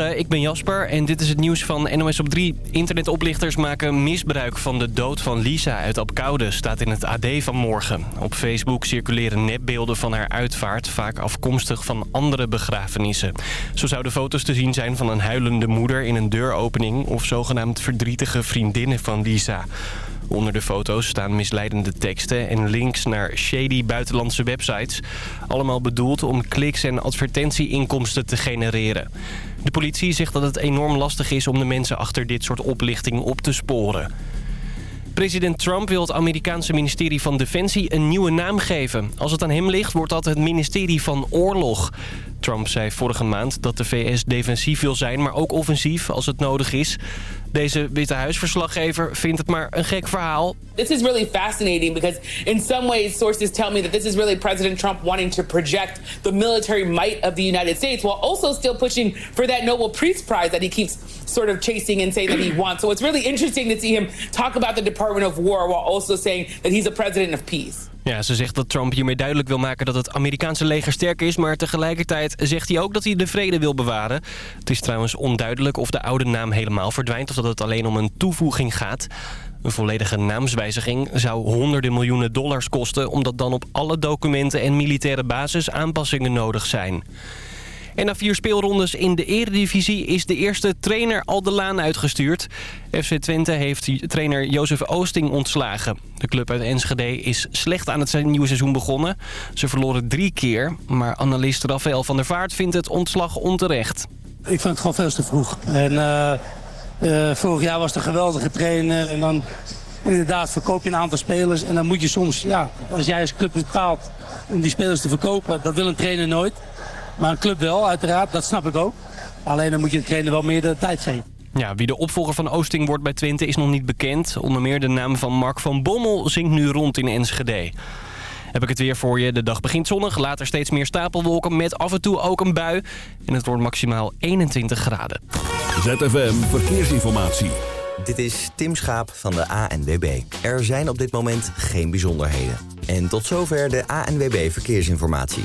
Ik ben Jasper en dit is het nieuws van NOS op 3. Internetoplichters maken misbruik van de dood van Lisa uit Apkoude, staat in het AD van morgen. Op Facebook circuleren nepbeelden van haar uitvaart, vaak afkomstig van andere begrafenissen. Zo zouden foto's te zien zijn van een huilende moeder in een deuropening... of zogenaamd verdrietige vriendinnen van Lisa. Onder de foto's staan misleidende teksten en links naar shady buitenlandse websites. Allemaal bedoeld om kliks en advertentieinkomsten te genereren. De politie zegt dat het enorm lastig is om de mensen achter dit soort oplichting op te sporen. President Trump wil het Amerikaanse ministerie van Defensie een nieuwe naam geven. Als het aan hem ligt, wordt dat het ministerie van Oorlog. Trump zei vorige maand dat de VS defensief wil zijn, maar ook offensief als het nodig is. Deze Witte Huisverslaggever vindt het maar een gek verhaal. This is really fascinating because in some ways sources tell me that this is really President Trump wanting to project the military might of the United States while also still pushing for that Nobel Peace Prize that he keeps sort of chasing and saying that he wants. So it's really interesting to see him talk about the Department of War while also saying that he's a president of peace. Ja, ze zegt dat Trump hiermee duidelijk wil maken dat het Amerikaanse leger sterk is... maar tegelijkertijd zegt hij ook dat hij de vrede wil bewaren. Het is trouwens onduidelijk of de oude naam helemaal verdwijnt... of dat het alleen om een toevoeging gaat. Een volledige naamswijziging zou honderden miljoenen dollars kosten... omdat dan op alle documenten en militaire basis aanpassingen nodig zijn. En na vier speelrondes in de eredivisie is de eerste trainer al de laan uitgestuurd. FC Twente heeft trainer Jozef Oosting ontslagen. De club uit Enschede is slecht aan het nieuwe seizoen begonnen. Ze verloren drie keer, maar analist Rafael van der Vaart vindt het ontslag onterecht. Ik vind het gewoon veel te vroeg. En, uh, uh, vorig jaar was een geweldige trainer en dan inderdaad verkoop je een aantal spelers. En dan moet je soms, ja, als jij als club bepaalt om die spelers te verkopen, dat wil een trainer nooit. Maar een club wel, uiteraard. Dat snap ik ook. Alleen dan moet je de trainer wel meer de tijd geven. Ja, wie de opvolger van Oosting wordt bij Twente is nog niet bekend. Onder meer de naam van Mark van Bommel zingt nu rond in Enschede. Heb ik het weer voor je. De dag begint zonnig, later steeds meer stapelwolken met af en toe ook een bui. En het wordt maximaal 21 graden. ZFM Verkeersinformatie. Dit is Tim Schaap van de ANWB. Er zijn op dit moment geen bijzonderheden. En tot zover de ANWB Verkeersinformatie.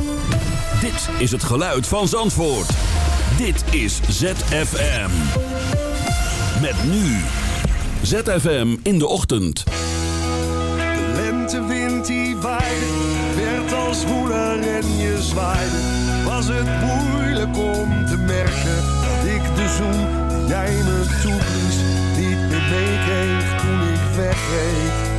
Dit is het geluid van Zandvoort. Dit is ZFM. Met nu. ZFM in de ochtend. De lentewind die waaide, werd als woeler en je zwaaide. Was het moeilijk om te merken dat ik de zoen jij me toeblies niet meer meekreeg toen ik wegreed.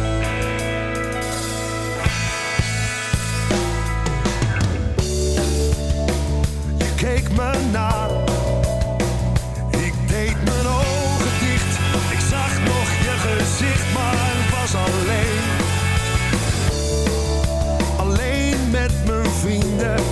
Alleen. Alleen met mijn vrienden.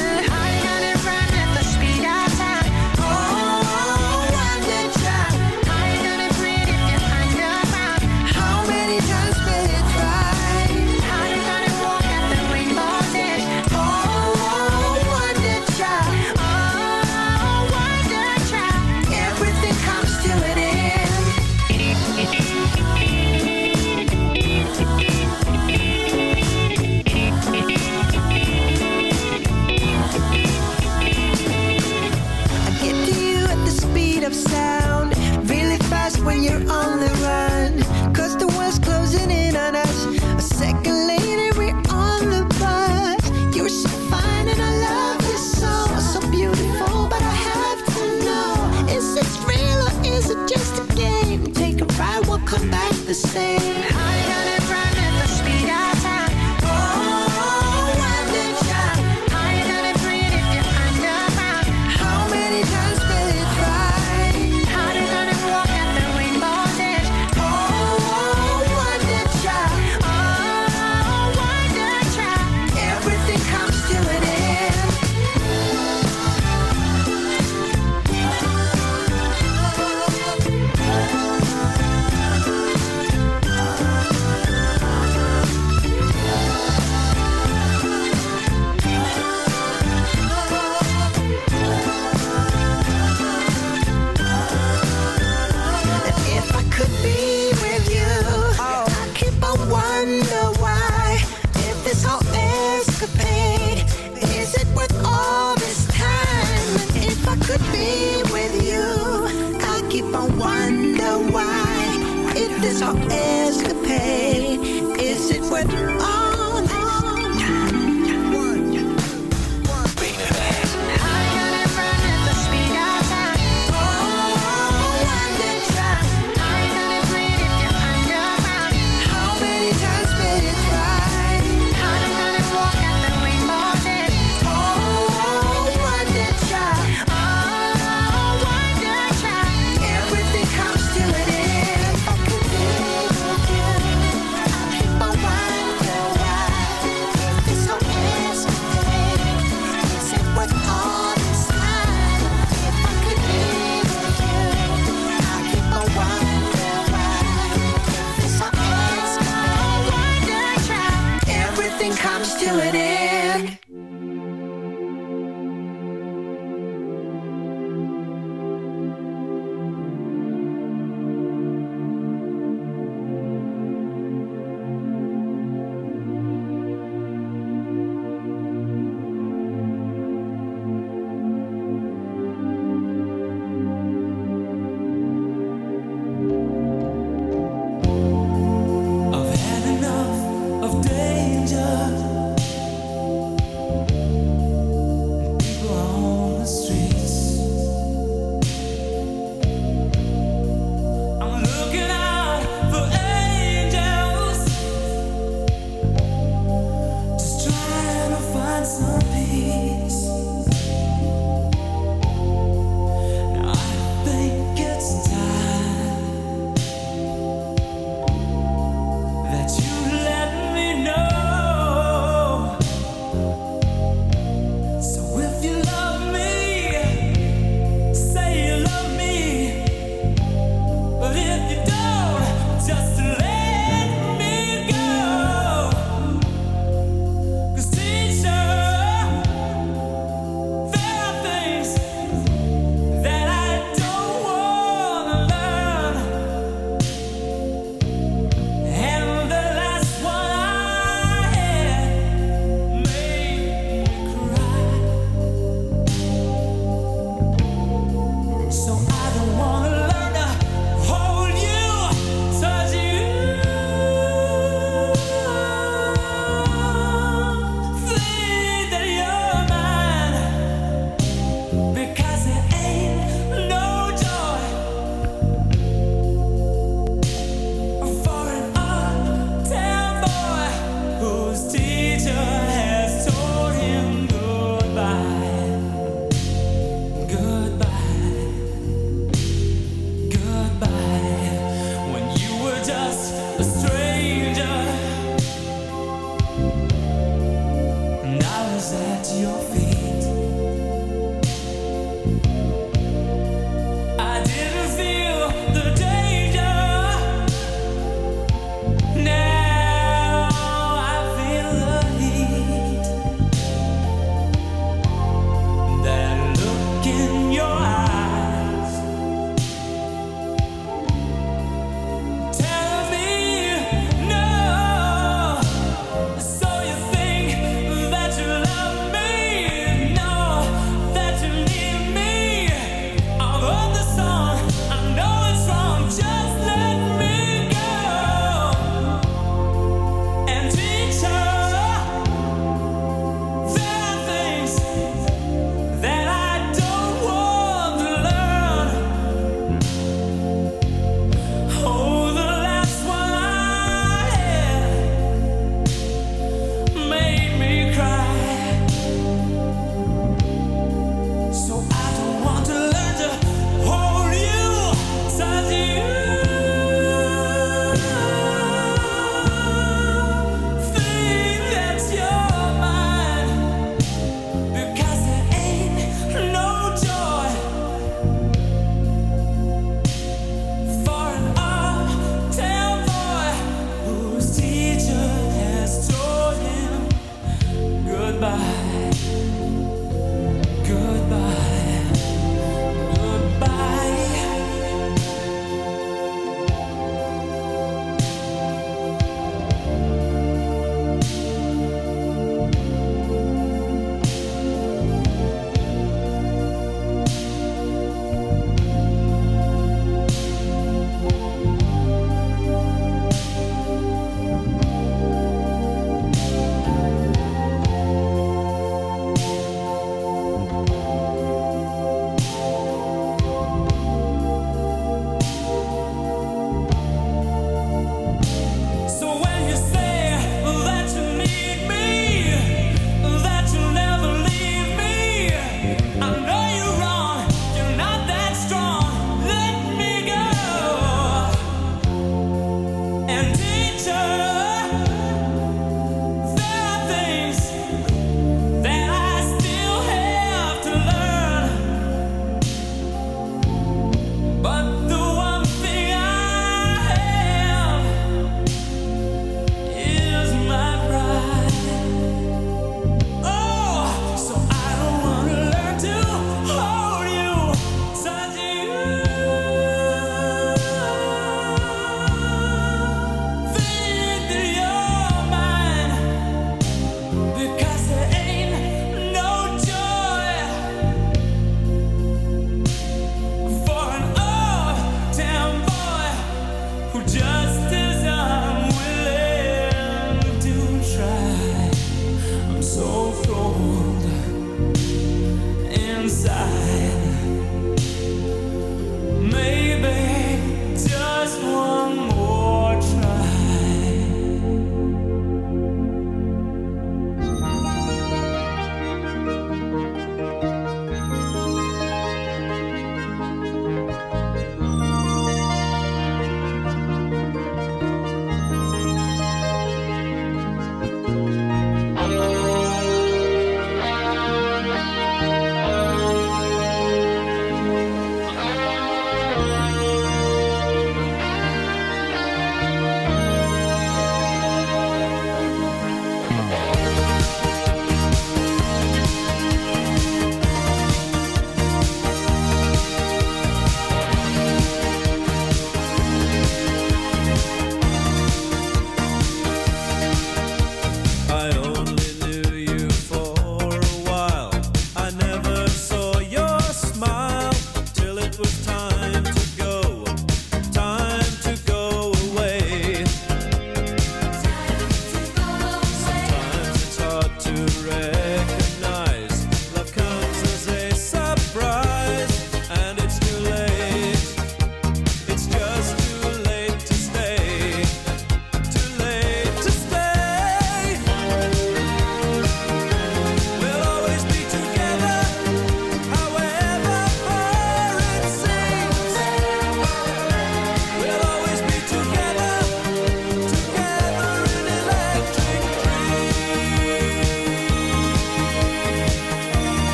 at your feet.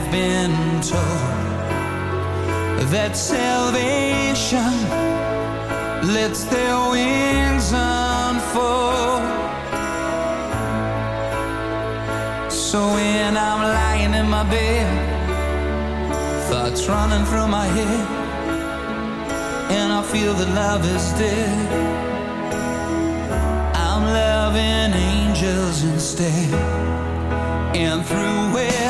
have been told that salvation lets their wings unfold. So when I'm lying in my bed, thoughts running through my head, and I feel that love is dead loving angels instead and through it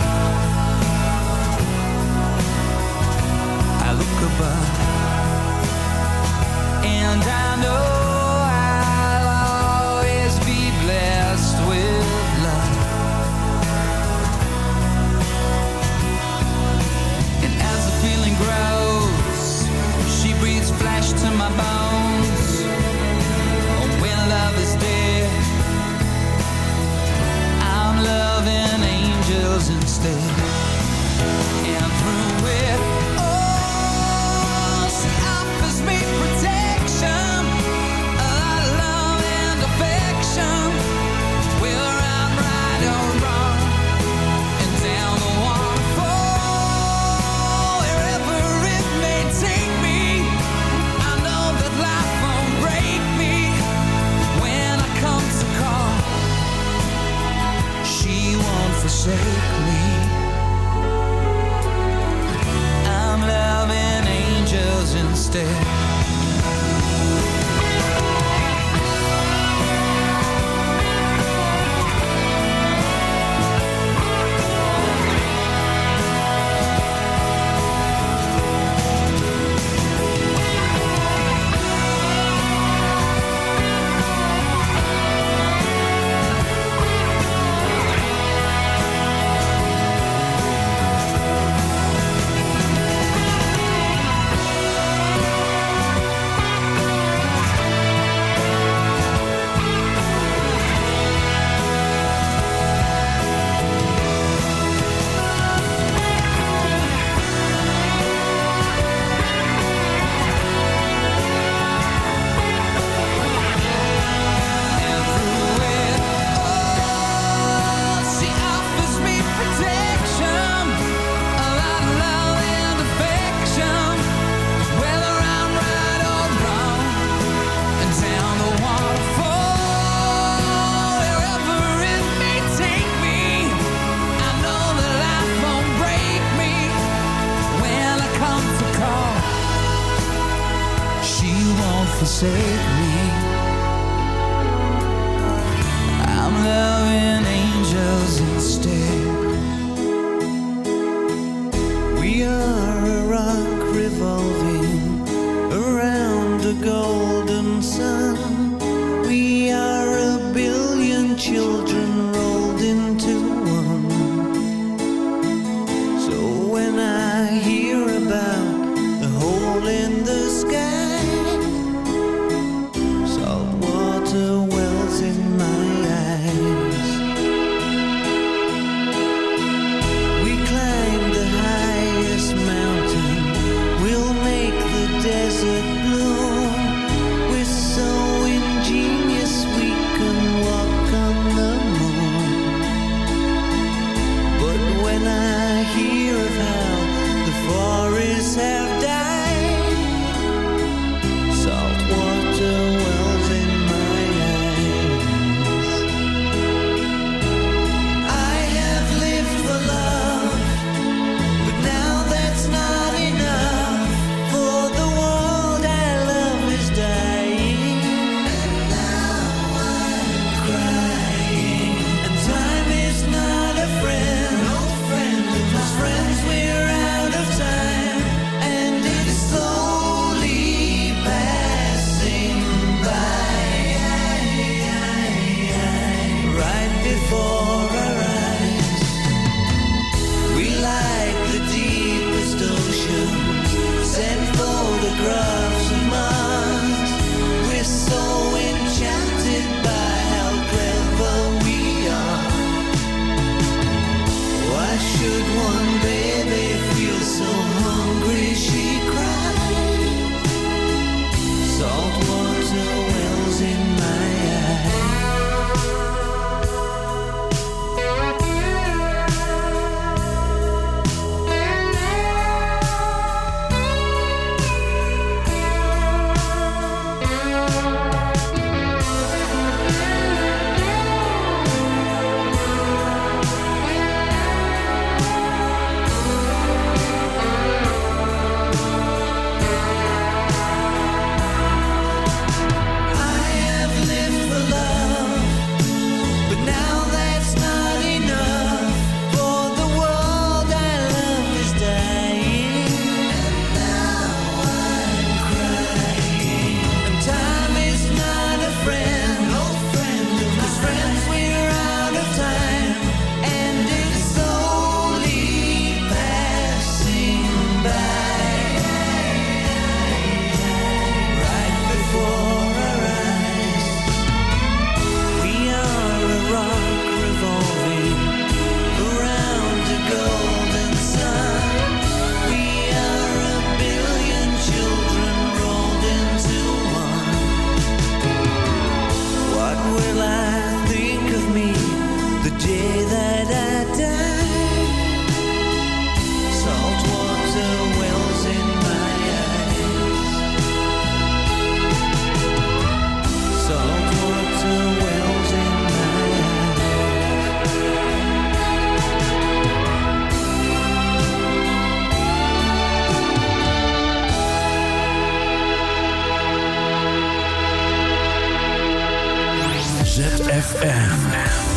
usted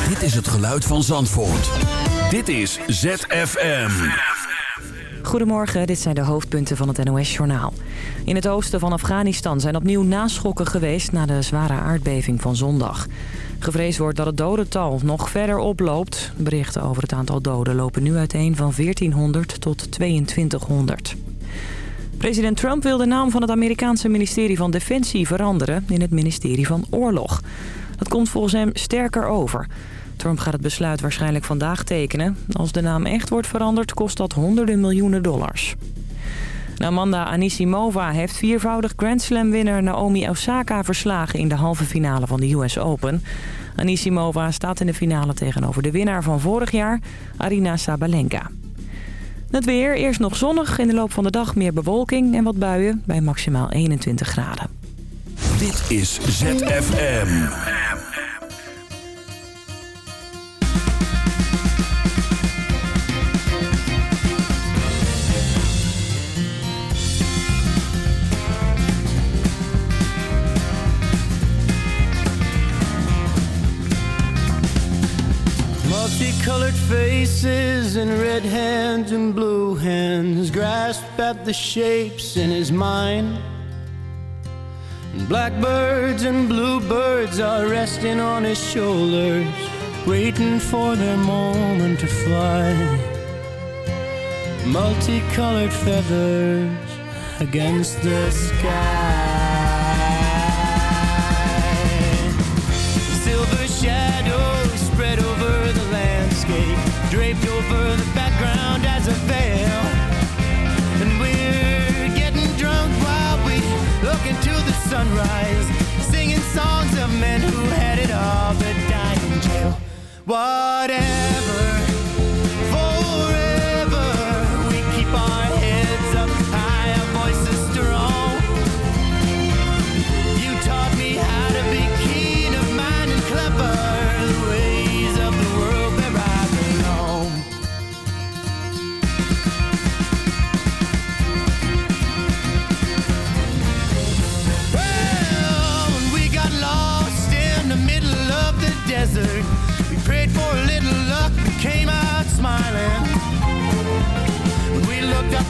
Dit is het geluid van Zandvoort. Dit is ZFM. Goedemorgen, dit zijn de hoofdpunten van het NOS-journaal. In het oosten van Afghanistan zijn opnieuw naschokken geweest... na de zware aardbeving van zondag. Gevreesd wordt dat het dodental nog verder oploopt. Berichten over het aantal doden lopen nu uiteen van 1400 tot 2200. President Trump wil de naam van het Amerikaanse ministerie van Defensie veranderen... in het ministerie van Oorlog. Dat komt volgens hem sterker over... Trump gaat het besluit waarschijnlijk vandaag tekenen. Als de naam echt wordt veranderd, kost dat honderden miljoenen dollars. Amanda Anisimova heeft viervoudig Grand Slam-winnaar Naomi Osaka verslagen in de halve finale van de US Open. Anisimova staat in de finale tegenover de winnaar van vorig jaar, Arina Sabalenka. Het weer, eerst nog zonnig, in de loop van de dag meer bewolking en wat buien bij maximaal 21 graden. Dit is ZFM. Multicolored faces and red hands and blue hands grasp at the shapes in his mind. Blackbirds and bluebirds are resting on his shoulders, waiting for their moment to fly. Multicolored feathers against the sky. Silver shadows sunrise, singing songs of men who had it all but in jail. Whatever,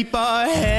keep our heads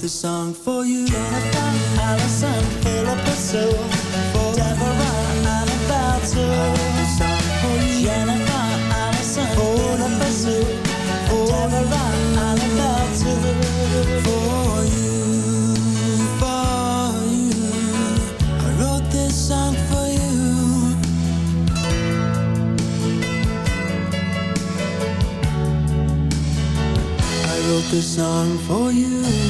wrote this song for you. Jennifer, Allison, Philip, Sue. For Deborah, and about Sue. This song for you. Jennifer, Allison, Philip, Sue. For Deborah, and about Sue. For you, for you. I wrote this song for you. I wrote this song for you.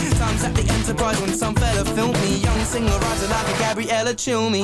Times at the Enterprise when some fella filmed me. Young singer writer like a Gabriella Cilmi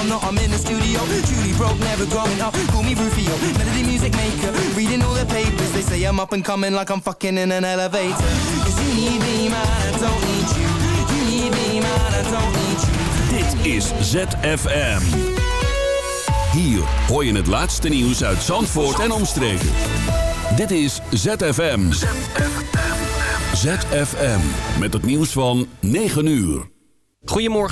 I'm not I'm in the studio Truly broke never growing up Call me Rufio Melody music maker Reading all the papers They say I'm up and coming Like I'm fucking in an elevator Cause you need me man I don't need you You need me man I don't need you Dit is ZFM. Hier hoor je het laatste nieuws uit Zandvoort en omstreken. Dit is ZFM. ZFM. Met het nieuws van 9 uur. Goedemorgen.